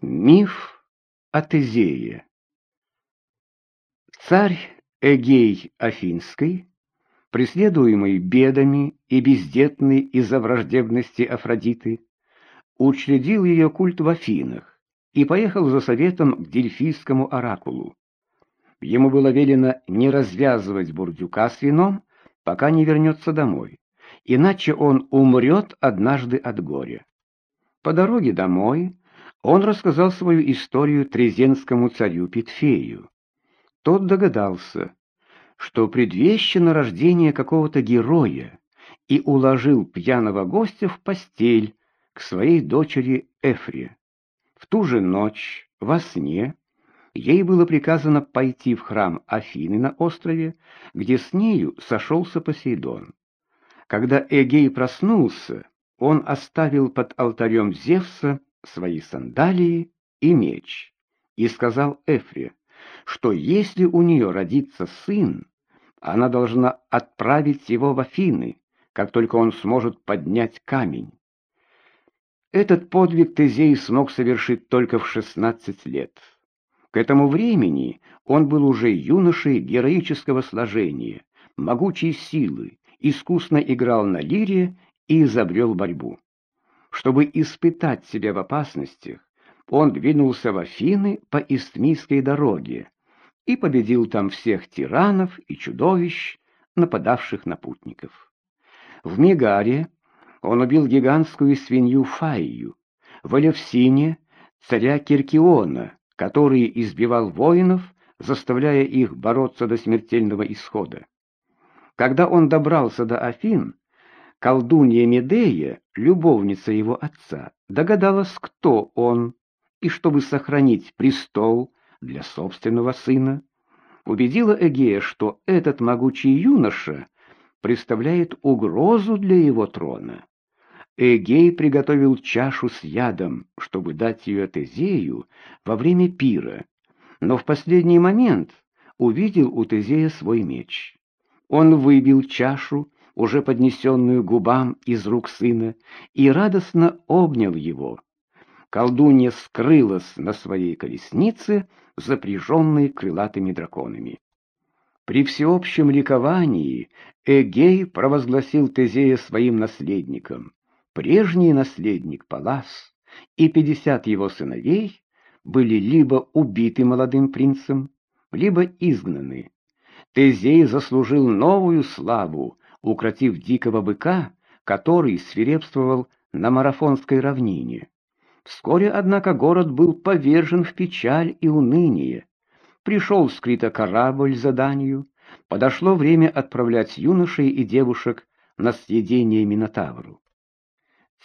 Миф о Тезее Царь Эгей Афинский, преследуемый бедами и бездетный из-за враждебности Афродиты, учредил ее культ в Афинах и поехал за советом к Дельфийскому оракулу. Ему было велено не развязывать бурдюка с вином, пока не вернется домой, иначе он умрет однажды от горя. По дороге домой он рассказал свою историю трезенскому царю Петфею. Тот догадался, что предвещено рождение какого-то героя, и уложил пьяного гостя в постель к своей дочери Эфре. В ту же ночь, во сне, ей было приказано пойти в храм Афины на острове, где с нею сошелся Посейдон. Когда Эгей проснулся, он оставил под алтарем Зевса свои сандалии и меч, и сказал Эфре, что если у нее родится сын, она должна отправить его в Афины, как только он сможет поднять камень. Этот подвиг Тезей смог совершить только в 16 лет. К этому времени он был уже юношей героического сложения, могучей силы, искусно играл на лире и изобрел борьбу. Чтобы испытать себя в опасностях, он двинулся в Афины по Истмийской дороге и победил там всех тиранов и чудовищ, нападавших на путников. В Мегаре он убил гигантскую свинью Фаию, в Элевсине царя Киркиона, который избивал воинов, заставляя их бороться до смертельного исхода. Когда он добрался до Афин, Колдунья Медея, любовница его отца, догадалась, кто он, и чтобы сохранить престол для собственного сына, убедила Эгея, что этот могучий юноша представляет угрозу для его трона. Эгей приготовил чашу с ядом, чтобы дать ее Тезею во время пира, но в последний момент увидел у Тезея свой меч. Он выбил чашу, уже поднесенную губам из рук сына, и радостно обнял его. Колдунья скрылась на своей колеснице, запряженной крылатыми драконами. При всеобщем ликовании Эгей провозгласил Тезея своим наследником. Прежний наследник Палас и пятьдесят его сыновей были либо убиты молодым принцем, либо изгнаны. Тезей заслужил новую славу, укротив дикого быка, который свирепствовал на марафонской равнине. Вскоре, однако, город был повержен в печаль и уныние. Пришел скрыто корабль заданию, подошло время отправлять юношей и девушек на съедение Минотавру.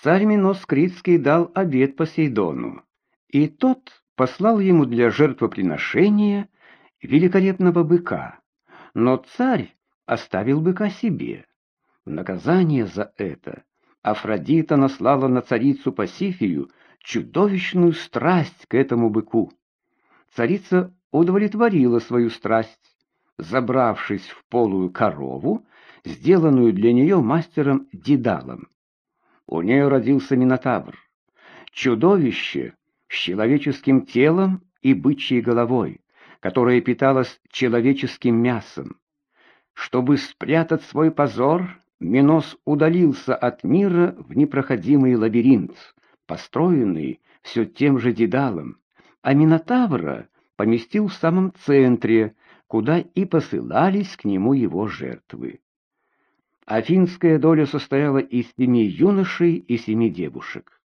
Царь Минос Критский дал обед Посейдону, и тот послал ему для жертвоприношения великолепного быка, но царь оставил быка себе. В наказание за это Афродита наслала на царицу Пасифию чудовищную страсть к этому быку. Царица удовлетворила свою страсть, забравшись в полую корову, сделанную для нее мастером Дедалом. У нее родился Минотавр, чудовище с человеческим телом и бычьей головой, которое питалось человеческим мясом. Чтобы спрятать свой позор, Минос удалился от мира в непроходимый лабиринт, построенный все тем же Дедалом, а Минотавра поместил в самом центре, куда и посылались к нему его жертвы. Афинская доля состояла из семи юношей и семи девушек.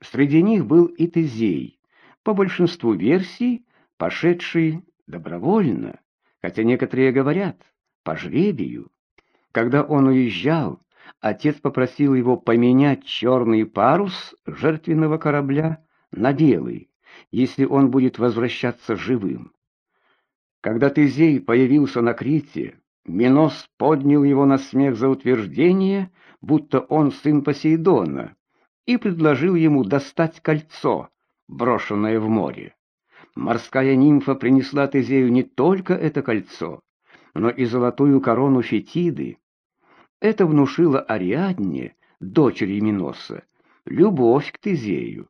Среди них был и Тезей, по большинству версий, пошедший добровольно, хотя некоторые говорят, по жребию. Когда он уезжал, отец попросил его поменять черный парус жертвенного корабля на белый, если он будет возвращаться живым. Когда Тезей появился на Крите, Минос поднял его на смех за утверждение, будто он сын Посейдона, и предложил ему достать кольцо, брошенное в море. Морская нимфа принесла Тезею не только это кольцо, но и золотую корону Фетиды. Это внушило Ариадне, дочери Миноса, любовь к Тезею.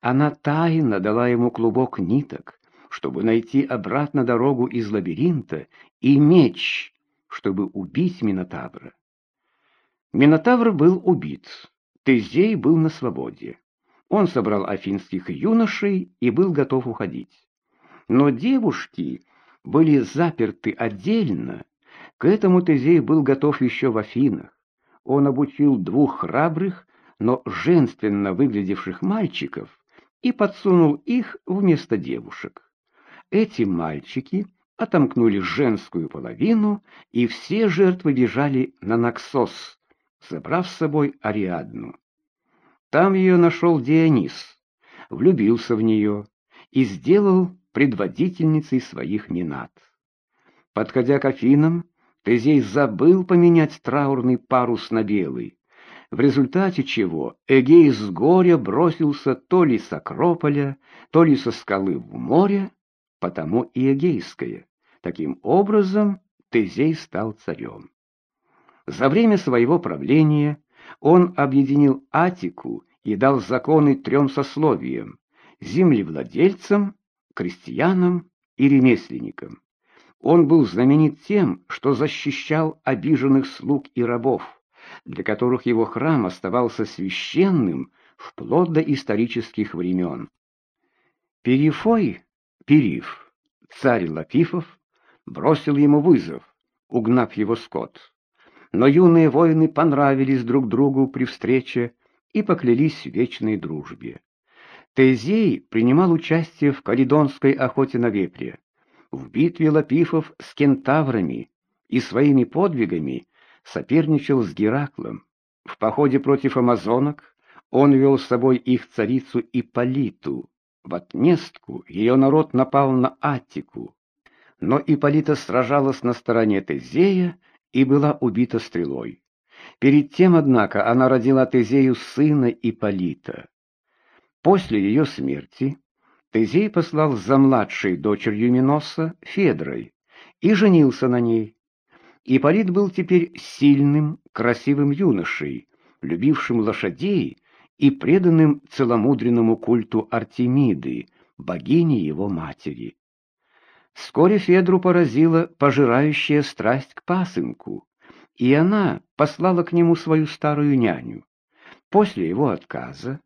Она тайно дала ему клубок ниток, чтобы найти обратно дорогу из лабиринта, и меч, чтобы убить Минотавра. Минотавр был убит, Тезей был на свободе. Он собрал афинских юношей и был готов уходить. Но девушки были заперты отдельно. К этому Тезей был готов еще в Афинах. Он обучил двух храбрых, но женственно выглядевших мальчиков и подсунул их вместо девушек. Эти мальчики отомкнули женскую половину, и все жертвы бежали на Наксос, забрав с собой Ариадну. Там ее нашел Дионис, влюбился в нее и сделал предводительницей своих минат. Подходя к Афинам, Тезей забыл поменять траурный парус на белый, в результате чего Эгей с горя бросился то ли с Акрополя, то ли со скалы в море, потому и Эгейское. Таким образом, Тезей стал царем. За время своего правления он объединил Атику и дал законы трем сословиям – землевладельцам, крестьянам и ремесленникам. Он был знаменит тем, что защищал обиженных слуг и рабов, для которых его храм оставался священным вплоть до исторических времен. Перифой, Периф, царь Латифов, бросил ему вызов, угнав его скот но юные воины понравились друг другу при встрече и поклялись в вечной дружбе. Тезей принимал участие в каледонской охоте на вепре, в битве лапифов с кентаврами и своими подвигами соперничал с Гераклом. В походе против амазонок он вел с собой их царицу Иполиту. В отместку ее народ напал на Аттику. Но Иполита сражалась на стороне Тезея и была убита стрелой. Перед тем, однако, она родила Тезею сына Иполита. После ее смерти Тезей послал за младшей дочерью Миноса, Федрой, и женился на ней. Иполит был теперь сильным, красивым юношей, любившим лошадей и преданным целомудренному культу Артемиды, богини его матери. Вскоре Федру поразила пожирающая страсть к пасынку, и она послала к нему свою старую няню. После его отказа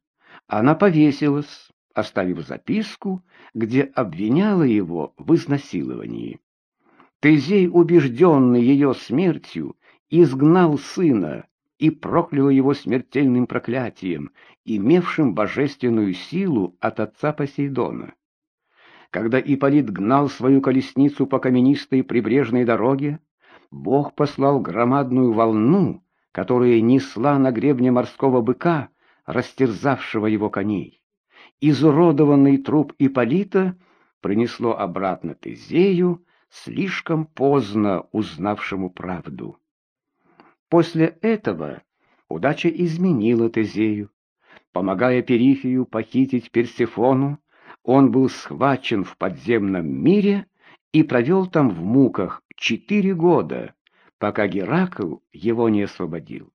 она повесилась, оставив записку, где обвиняла его в изнасиловании. Тезей, убежденный ее смертью, изгнал сына и проклял его смертельным проклятием, имевшим божественную силу от отца Посейдона. Когда Ипполит гнал свою колесницу по каменистой прибрежной дороге, Бог послал громадную волну, которая несла на гребне морского быка, растерзавшего его коней. Изуродованный труп Ипполита принесло обратно Тезею, слишком поздно узнавшему правду. После этого удача изменила Тезею. Помогая Перифию похитить Персефону, он был схвачен в подземном мире и провел там в муках четыре года, пока Геракл его не освободил.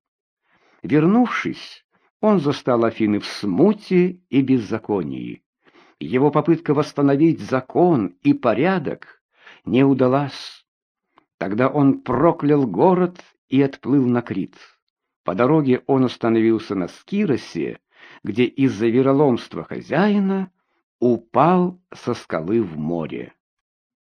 Вернувшись, он застал Афины в смуте и беззаконии. Его попытка восстановить закон и порядок не удалась. Тогда он проклял город и отплыл на Крит. По дороге он остановился на Скиросе, где из-за вероломства хозяина упал со скалы в море.